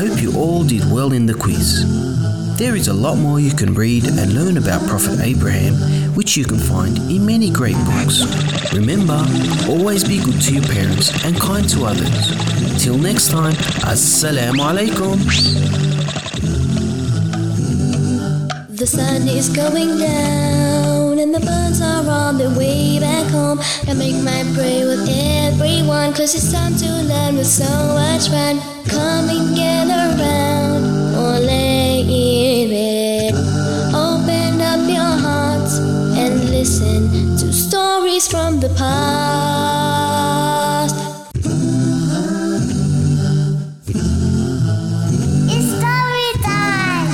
hope you all did well in the quiz. There is a lot more you can read and learn about Prophet Abraham, which you can find in many great books. Remember, always be good to your parents and kind to others. Till next time, Assalamu alaikum. The sun is going down and the birds are on their way back home. I make my prayer with everyone, cause it's time to learn with so much fun. From the past. It's story time.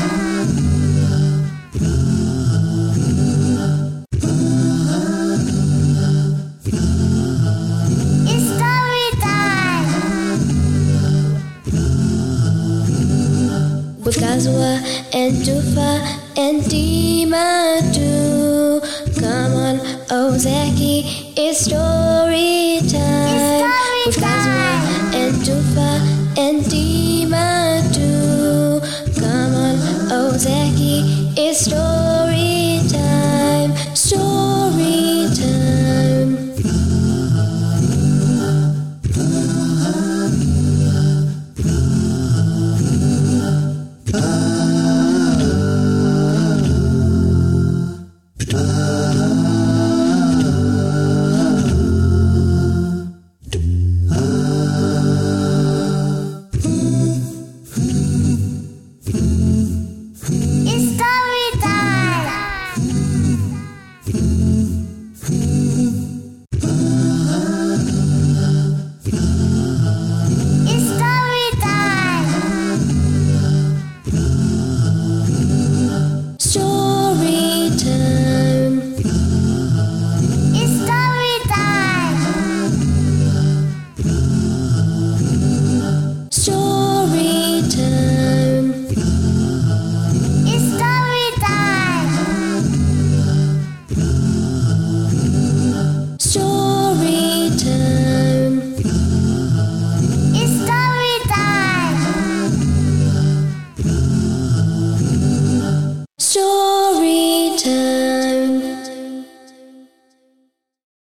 It's story time. with Gazwa and Jufa and Dimatu. Oh Zaky, it's story time. It's story with Gazwa and Jufa and Dimatu. Come on, oh Zaky, it's story